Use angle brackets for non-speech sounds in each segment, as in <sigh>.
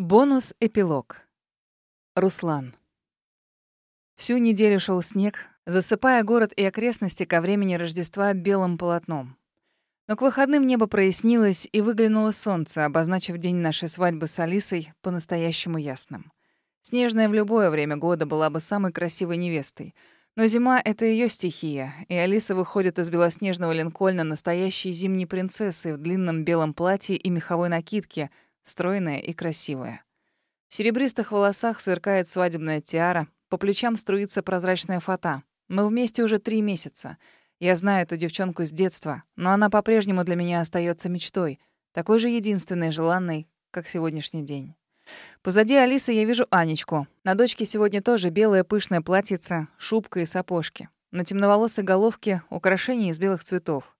Бонус-эпилог. Руслан. Всю неделю шел снег, засыпая город и окрестности ко времени Рождества белым полотном. Но к выходным небо прояснилось и выглянуло солнце, обозначив день нашей свадьбы с Алисой по-настоящему ясным. Снежная в любое время года была бы самой красивой невестой. Но зима — это ее стихия, и Алиса выходит из белоснежного линкольна настоящей зимней принцессой в длинном белом платье и меховой накидке — стройная и красивая. В серебристых волосах сверкает свадебная тиара, по плечам струится прозрачная фата. Мы вместе уже три месяца. Я знаю эту девчонку с детства, но она по-прежнему для меня остается мечтой, такой же единственной, желанной, как сегодняшний день. Позади Алисы я вижу Анечку. На дочке сегодня тоже белое пышное платьице, шубка и сапожки. На темноволосой головке украшения из белых цветов.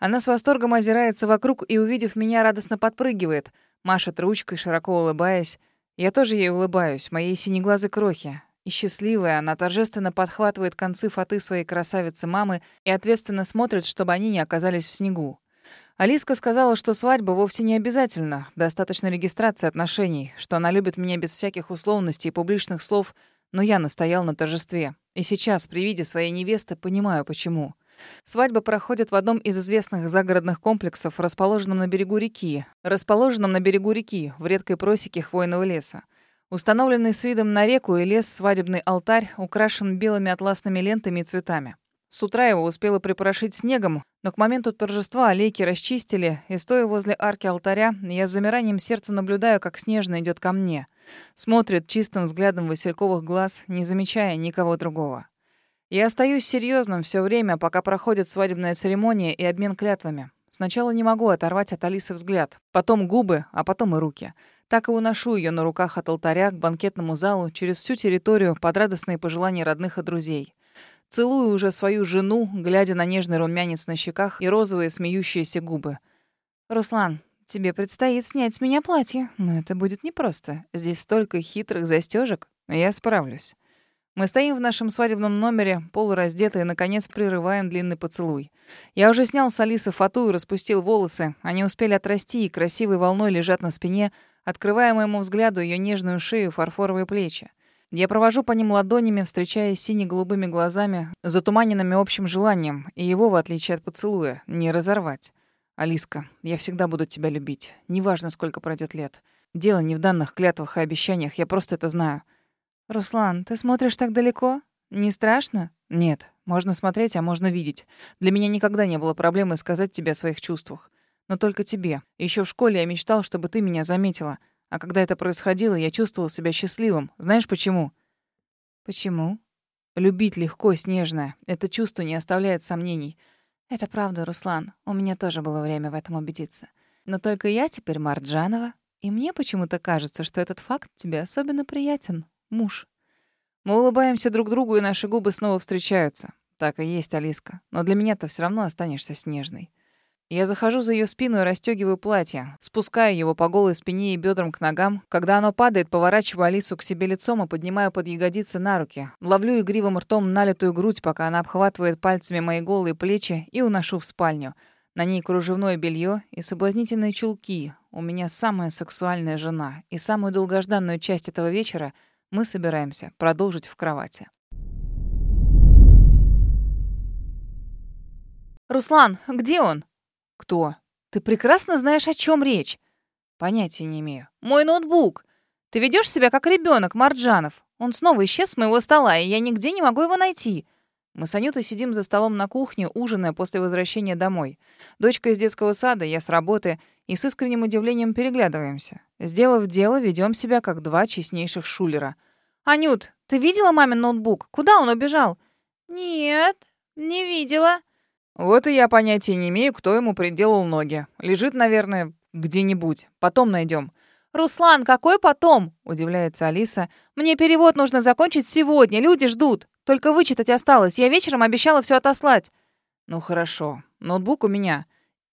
Она с восторгом озирается вокруг и, увидев меня, радостно подпрыгивает — машет ручкой, широко улыбаясь. Я тоже ей улыбаюсь, моей синеглазой крохи. И счастливая, она торжественно подхватывает концы фаты своей красавицы-мамы и ответственно смотрит, чтобы они не оказались в снегу. Алиска сказала, что свадьба вовсе не обязательно, достаточно регистрации отношений, что она любит меня без всяких условностей и публичных слов, но я настоял на торжестве. И сейчас, при виде своей невесты, понимаю, почему. Свадьба проходит в одном из известных загородных комплексов, расположенном на берегу реки, расположенном на берегу реки, в редкой просеке хвойного леса. Установленный с видом на реку и лес свадебный алтарь украшен белыми атласными лентами и цветами. С утра его успела припорошить снегом, но к моменту торжества аллейки расчистили, и, стоя возле арки алтаря, я с замиранием сердца наблюдаю, как Снежно идет ко мне. Смотрит чистым взглядом васильковых глаз, не замечая никого другого. Я остаюсь серьезным все время, пока проходит свадебная церемония и обмен клятвами. Сначала не могу оторвать от Алисы взгляд, потом губы, а потом и руки. Так и уношу ее на руках от алтаря к банкетному залу через всю территорию под радостные пожелания родных и друзей. Целую уже свою жену, глядя на нежный румянец на щеках и розовые смеющиеся губы. «Руслан, тебе предстоит снять с меня платье, но это будет непросто. Здесь столько хитрых застежек, я справлюсь». Мы стоим в нашем свадебном номере, полураздетые, и, наконец, прерываем длинный поцелуй. Я уже снял с Алисы фату и распустил волосы. Они успели отрасти и красивой волной лежат на спине, открывая моему взгляду ее нежную шею, фарфоровые плечи. Я провожу по ним ладонями, встречаясь сине-голубыми глазами, затуманенными общим желанием, и его, в отличие от поцелуя, не разорвать. «Алиска, я всегда буду тебя любить. Неважно, сколько пройдет лет. Дело не в данных клятвах и обещаниях, я просто это знаю». «Руслан, ты смотришь так далеко? Не страшно?» «Нет. Можно смотреть, а можно видеть. Для меня никогда не было проблемы сказать тебе о своих чувствах. Но только тебе. Еще в школе я мечтал, чтобы ты меня заметила. А когда это происходило, я чувствовал себя счастливым. Знаешь почему?» «Почему?» «Любить легко, снежно. Это чувство не оставляет сомнений». «Это правда, Руслан. У меня тоже было время в этом убедиться. Но только я теперь Марджанова, и мне почему-то кажется, что этот факт тебе особенно приятен» муж. Мы улыбаемся друг другу, и наши губы снова встречаются. Так и есть, Алиска. Но для меня ты все равно останешься снежной. Я захожу за ее спину и расстегиваю платье, спускаю его по голой спине и бедрам к ногам. Когда оно падает, поворачиваю Алису к себе лицом и поднимаю под ягодицы на руки. Ловлю игривым ртом налитую грудь, пока она обхватывает пальцами мои голые плечи и уношу в спальню. На ней кружевное белье и соблазнительные чулки. У меня самая сексуальная жена. И самую долгожданную часть этого вечера — мы собираемся продолжить в кровати. «Руслан, где он?» «Кто?» «Ты прекрасно знаешь, о чем речь». «Понятия не имею». «Мой ноутбук. Ты ведешь себя как ребенок, Марджанов. Он снова исчез с моего стола, и я нигде не могу его найти». Мы с Анютой сидим за столом на кухне, ужиная после возвращения домой. Дочка из детского сада, я с работы, и с искренним удивлением переглядываемся. Сделав дело, ведем себя как два честнейших шулера. «Анют, ты видела мамин ноутбук? Куда он убежал?» «Нет, не видела». Вот и я понятия не имею, кто ему приделал ноги. Лежит, наверное, где-нибудь. Потом найдем. «Руслан, какой потом?» — удивляется Алиса. «Мне перевод нужно закончить сегодня, люди ждут». Только вычитать осталось. Я вечером обещала все отослать. Ну хорошо. Ноутбук у меня.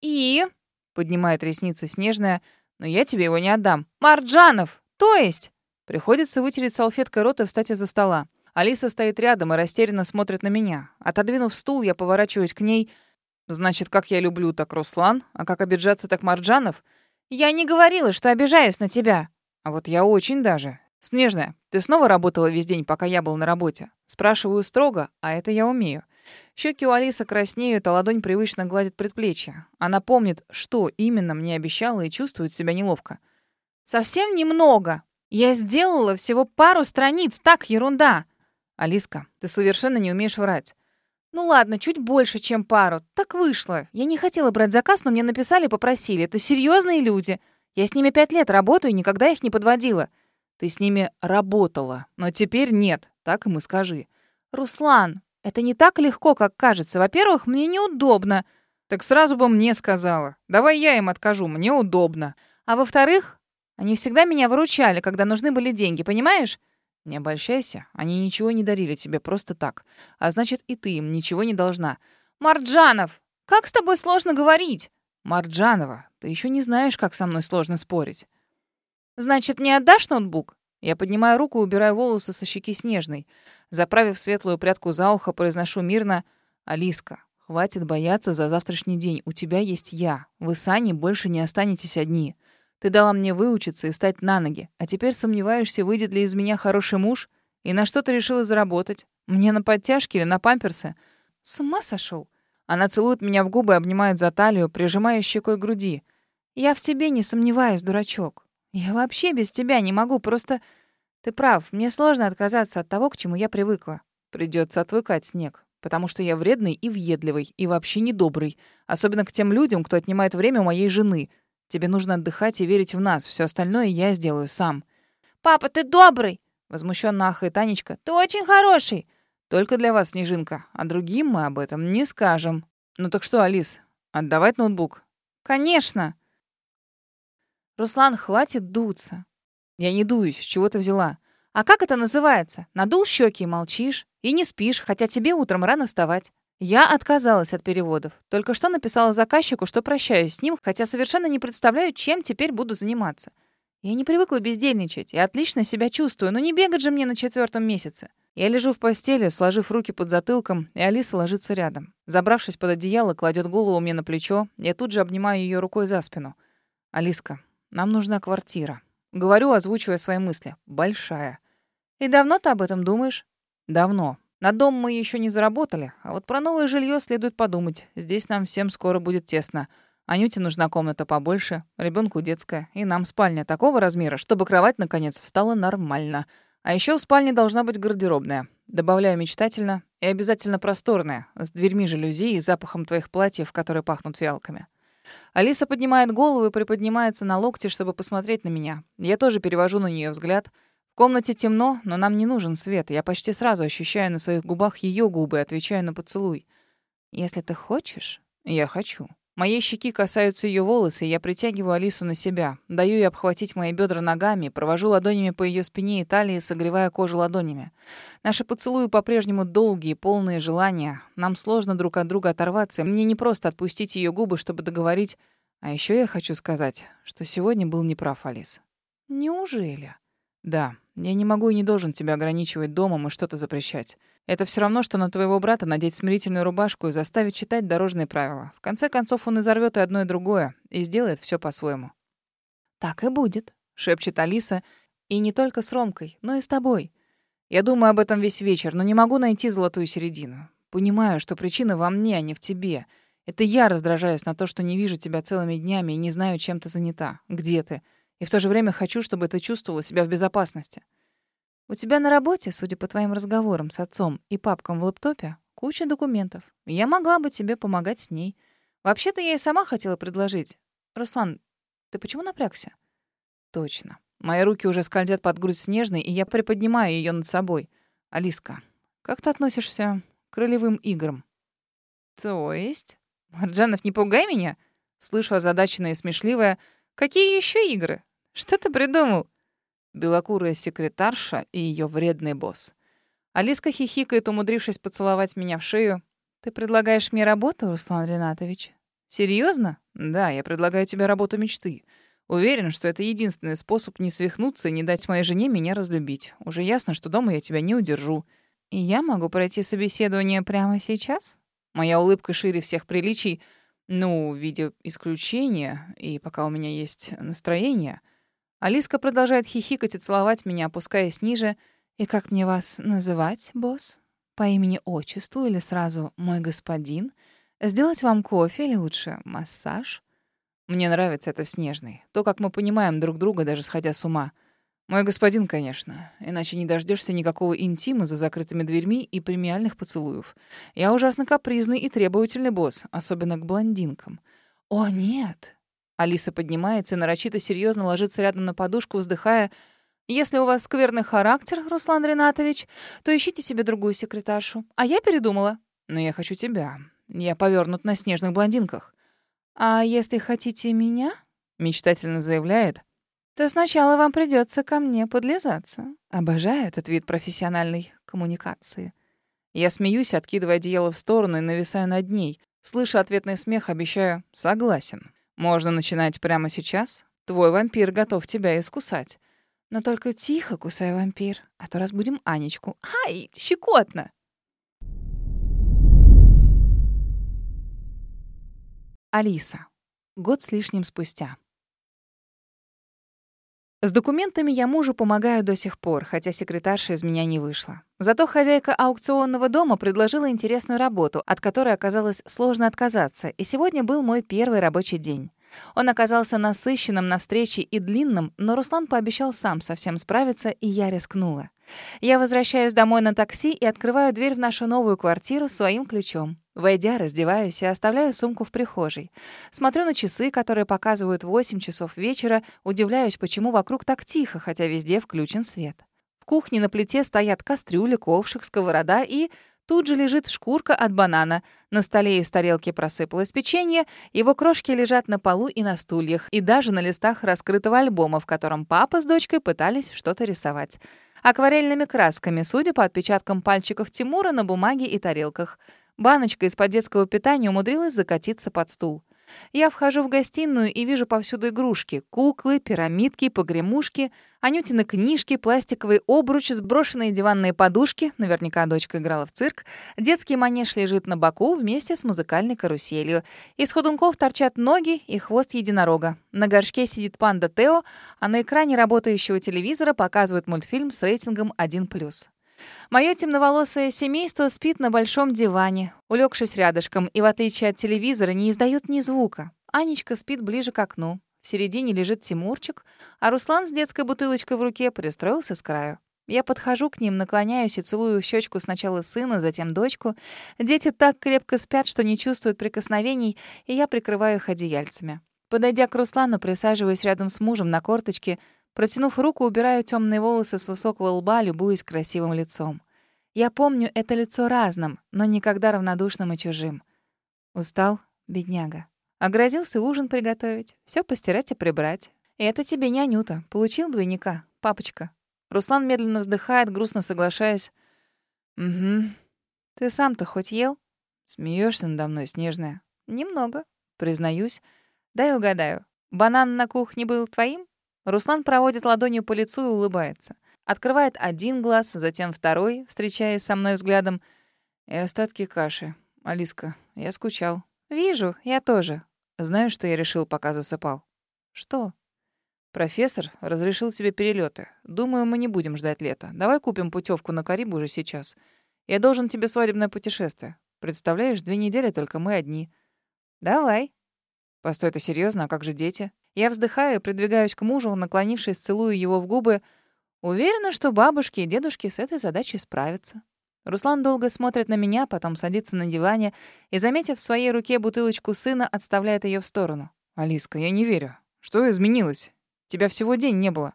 И? Поднимает ресницы Снежная. Но я тебе его не отдам. Марджанов! То есть? Приходится вытереть салфеткой рот и встать из-за стола. Алиса стоит рядом и растерянно смотрит на меня. Отодвинув стул, я поворачиваюсь к ней. Значит, как я люблю, так Руслан, а как обижаться, так Марджанов? Я не говорила, что обижаюсь на тебя. А вот я очень даже. Снежная, ты снова работала весь день, пока я был на работе? Спрашиваю строго, а это я умею. Щеки у Алисы краснеют, а ладонь привычно гладит предплечье. Она помнит, что именно мне обещала и чувствует себя неловко. «Совсем немного. Я сделала всего пару страниц, так, ерунда». «Алиска, ты совершенно не умеешь врать». «Ну ладно, чуть больше, чем пару. Так вышло. Я не хотела брать заказ, но мне написали попросили. Это серьезные люди. Я с ними пять лет работаю никогда их не подводила». «Ты с ними работала, но теперь нет. Так им и скажи». «Руслан, это не так легко, как кажется. Во-первых, мне неудобно». «Так сразу бы мне сказала. Давай я им откажу, мне удобно». «А во-вторых, они всегда меня выручали, когда нужны были деньги, понимаешь?» «Не обольщайся. Они ничего не дарили тебе просто так. А значит, и ты им ничего не должна». «Марджанов, как с тобой сложно говорить?» «Марджанова, ты еще не знаешь, как со мной сложно спорить». «Значит, не отдашь ноутбук?» Я поднимаю руку и убираю волосы со щеки Снежной. Заправив светлую прядку за ухо, произношу мирно «Алиска, хватит бояться за завтрашний день. У тебя есть я. Вы с Аней больше не останетесь одни. Ты дала мне выучиться и стать на ноги. А теперь сомневаешься, выйдет ли из меня хороший муж? И на что ты решила заработать? Мне на подтяжки или на памперсы? С ума сошел? Она целует меня в губы, обнимает за талию, прижимая щекой груди. Я в тебе не сомневаюсь, дурачок. Я вообще без тебя не могу, просто... Ты прав, мне сложно отказаться от того, к чему я привыкла. Придется отвыкать, Снег, потому что я вредный и въедливый, и вообще недобрый. Особенно к тем людям, кто отнимает время у моей жены. Тебе нужно отдыхать и верить в нас. Все остальное я сделаю сам. «Папа, ты добрый!» Возмущенно ахает Танечка. «Ты очень хороший!» «Только для вас, Снежинка. А другим мы об этом не скажем. Ну так что, Алис, отдавать ноутбук?» «Конечно!» «Руслан, хватит дуться!» «Я не дуюсь. С чего ты взяла?» «А как это называется? Надул щеки и молчишь. И не спишь, хотя тебе утром рано вставать. Я отказалась от переводов. Только что написала заказчику, что прощаюсь с ним, хотя совершенно не представляю, чем теперь буду заниматься. Я не привыкла бездельничать и отлично себя чувствую, но не бегать же мне на четвертом месяце. Я лежу в постели, сложив руки под затылком, и Алиса ложится рядом. Забравшись под одеяло, кладет голову мне на плечо, я тут же обнимаю ее рукой за спину. «Алиска, нам нужна квартира». Говорю, озвучивая свои мысли. «Большая». «И давно ты об этом думаешь?» «Давно. На дом мы еще не заработали, а вот про новое жилье следует подумать. Здесь нам всем скоро будет тесно. Анюте нужна комната побольше, ребенку детская, и нам спальня такого размера, чтобы кровать, наконец, встала нормально. А еще в спальне должна быть гардеробная. Добавляю мечтательно и обязательно просторная, с дверьми жалюзи и запахом твоих платьев, которые пахнут фиалками. Алиса поднимает голову и приподнимается на локте, чтобы посмотреть на меня. Я тоже перевожу на нее взгляд — комнате темно, но нам не нужен свет. Я почти сразу ощущаю на своих губах ее губы и отвечаю на поцелуй. Если ты хочешь, я хочу. Моей щеки касаются ее волосы, и я притягиваю Алису на себя. Даю ей обхватить мои бедра ногами, провожу ладонями по ее спине и талии, согревая кожу ладонями. Наши поцелуи по-прежнему долгие, полные желания. Нам сложно друг от друга оторваться. Мне не просто отпустить ее губы, чтобы договорить. А еще я хочу сказать, что сегодня был неправ, Алис. Неужели? Да, я не могу и не должен тебя ограничивать домом и что-то запрещать. Это все равно, что на твоего брата надеть смирительную рубашку и заставить читать дорожные правила. В конце концов, он изорвет и одно, и другое, и сделает все по-своему. «Так и будет», — шепчет Алиса. «И не только с Ромкой, но и с тобой. Я думаю об этом весь вечер, но не могу найти золотую середину. Понимаю, что причина во мне, а не в тебе. Это я раздражаюсь на то, что не вижу тебя целыми днями и не знаю, чем ты занята. Где ты?» И в то же время хочу, чтобы ты чувствовала себя в безопасности. У тебя на работе, судя по твоим разговорам с отцом и папкам в лэптопе, куча документов. Я могла бы тебе помогать с ней. Вообще-то я и сама хотела предложить. Руслан, ты почему напрягся? Точно. Мои руки уже скользят под грудь Снежной, и я приподнимаю ее над собой. Алиска, как ты относишься к ролевым играм? То есть? Марджанов, не пугай меня. Слышу озадаченное и смешливое. Какие еще игры? Что ты придумал?» Белокурая секретарша и ее вредный босс. Алиска хихикает, умудрившись поцеловать меня в шею. «Ты предлагаешь мне работу, Руслан Ринатович?» «Серьезно? Да, я предлагаю тебе работу мечты. Уверен, что это единственный способ не свихнуться и не дать моей жене меня разлюбить. Уже ясно, что дома я тебя не удержу. И я могу пройти собеседование прямо сейчас?» Моя улыбка шире всех приличий. Ну, в виде исключения, и пока у меня есть настроение — Алиска продолжает хихикать и целовать меня, опускаясь ниже. «И как мне вас называть, босс? По имени-отчеству или сразу «мой господин»? Сделать вам кофе или лучше массаж?» Мне нравится это в Снежной. То, как мы понимаем друг друга, даже сходя с ума. Мой господин, конечно. Иначе не дождешься никакого интима за закрытыми дверьми и премиальных поцелуев. Я ужасно капризный и требовательный босс, особенно к блондинкам. «О, нет!» Алиса поднимается и нарочито серьезно ложится рядом на подушку, вздыхая. «Если у вас скверный характер, Руслан Ринатович, то ищите себе другую секретаршу. А я передумала. Но я хочу тебя. Я повернут на снежных блондинках». «А если хотите меня?» — мечтательно заявляет. «То сначала вам придется ко мне подлизаться». Обожаю этот вид профессиональной коммуникации. Я смеюсь, откидывая одеяло в сторону и нависаю над ней. Слышу ответный смех, обещаю «согласен». Можно начинать прямо сейчас. Твой вампир готов тебя искусать. Но только тихо кусай, вампир, а то разбудим Анечку. Ай, щекотно! Алиса. Год с лишним спустя. С документами я мужу помогаю до сих пор, хотя секретарша из меня не вышла. Зато хозяйка аукционного дома предложила интересную работу, от которой оказалось сложно отказаться, и сегодня был мой первый рабочий день. Он оказался насыщенным на встрече и длинным, но Руслан пообещал сам совсем справиться, и я рискнула. Я возвращаюсь домой на такси и открываю дверь в нашу новую квартиру своим ключом. Войдя, раздеваюсь и оставляю сумку в прихожей. Смотрю на часы, которые показывают 8 часов вечера, удивляюсь, почему вокруг так тихо, хотя везде включен свет. В кухне на плите стоят кастрюли, ковшик, сковорода и... Тут же лежит шкурка от банана. На столе из тарелки просыпалось печенье, его крошки лежат на полу и на стульях, и даже на листах раскрытого альбома, в котором папа с дочкой пытались что-то рисовать. Акварельными красками, судя по отпечаткам пальчиков Тимура на бумаге и тарелках — Баночка из-под детского питания умудрилась закатиться под стул. Я вхожу в гостиную и вижу повсюду игрушки. Куклы, пирамидки, погремушки, Анютины книжки, пластиковый обруч, сброшенные диванные подушки. Наверняка дочка играла в цирк. Детский манеж лежит на боку вместе с музыкальной каруселью. Из ходунков торчат ноги и хвост единорога. На горшке сидит панда Тео, а на экране работающего телевизора показывают мультфильм с рейтингом 1+. Мое темноволосое семейство спит на большом диване, улегшись рядышком, и в отличие от телевизора не издают ни звука. Анечка спит ближе к окну. В середине лежит Тимурчик, а Руслан с детской бутылочкой в руке пристроился с краю. Я подхожу к ним, наклоняюсь и целую в щечку сначала сына, затем дочку. Дети так крепко спят, что не чувствуют прикосновений, и я прикрываю их одеяльцами. Подойдя к Руслану, присаживаюсь рядом с мужем на корточке — Протянув руку, убираю темные волосы с высокого лба, любуясь красивым лицом. Я помню это лицо разным, но никогда равнодушным и чужим. Устал, бедняга. Огрозился ужин приготовить, все постирать и прибрать. Это тебе не Анюта. Получил двойника, папочка. Руслан медленно вздыхает, грустно соглашаясь. «Угу. Ты сам-то хоть ел?» Смеешься надо мной, снежная. «Немного, признаюсь. Дай угадаю. Банан на кухне был твоим?» Руслан проводит ладонью по лицу и улыбается. Открывает один глаз, затем второй, встречаясь со мной взглядом. И остатки каши. Алиска, я скучал. Вижу, я тоже. Знаешь, что я решил, пока засыпал? Что? Профессор разрешил тебе перелеты. Думаю, мы не будем ждать лета. Давай купим путевку на Карибы уже сейчас. Я должен тебе свадебное путешествие. Представляешь, две недели только мы одни. Давай. Постой, ты серьезно? А как же дети? Я вздыхаю и придвигаюсь к мужу, наклонившись, целую его в губы. Уверена, что бабушки и дедушки с этой задачей справятся. Руслан долго смотрит на меня, потом садится на диване и, заметив в своей руке бутылочку сына, отставляет ее в сторону. «Алиска, я не верю. Что изменилось? Тебя всего день не было».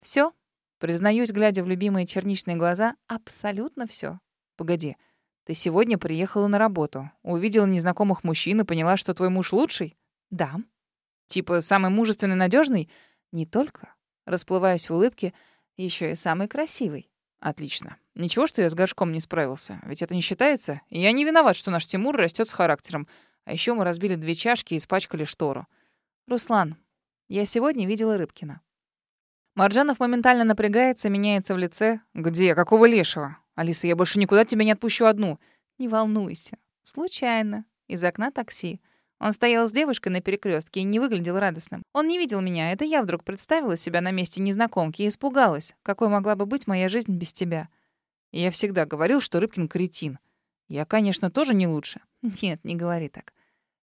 Все, Признаюсь, глядя в любимые черничные глаза, абсолютно все. Погоди, ты сегодня приехала на работу, увидела незнакомых мужчин и поняла, что твой муж лучший? Да. Типа самый мужественный, надежный? Не только. Расплываюсь в улыбке, еще и самый красивый. Отлично. Ничего, что я с горшком не справился. Ведь это не считается. И я не виноват, что наш Тимур растет с характером. А еще мы разбили две чашки и испачкали штору. Руслан, я сегодня видела Рыбкина. Марджанов моментально напрягается, меняется в лице. «Где? Какого лешего? Алиса, я больше никуда тебя не отпущу одну». «Не волнуйся. Случайно. Из окна такси. Он стоял с девушкой на перекрестке и не выглядел радостным. Он не видел меня, это я вдруг представила себя на месте незнакомки и испугалась, какой могла бы быть моя жизнь без тебя. Я всегда говорил, что Рыбкин кретин. Я, конечно, тоже не лучше. <laughs> Нет, не говори так.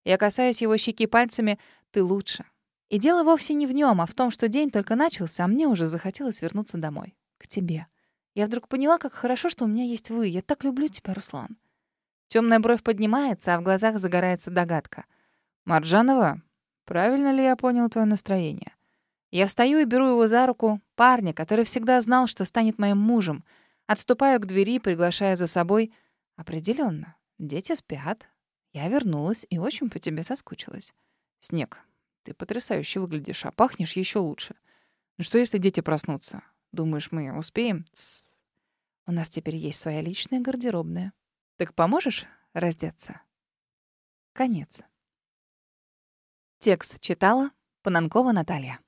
Я касаюсь его щеки пальцами, ты лучше. И дело вовсе не в нем, а в том, что день только начался, а мне уже захотелось вернуться домой. К тебе. Я вдруг поняла, как хорошо, что у меня есть вы. Я так люблю тебя, Руслан. Темная бровь поднимается, а в глазах загорается догадка. «Марджанова, правильно ли я понял твое настроение?» Я встаю и беру его за руку, парня, который всегда знал, что станет моим мужем. Отступаю к двери, приглашая за собой. Определенно, дети спят. Я вернулась и очень по тебе соскучилась. Снег, ты потрясающе выглядишь, а пахнешь еще лучше. Ну что, если дети проснутся? Думаешь, мы успеем? Тс. У нас теперь есть своя личная гардеробная. Так поможешь раздеться? Конец. Текст читала Пананкова Наталья.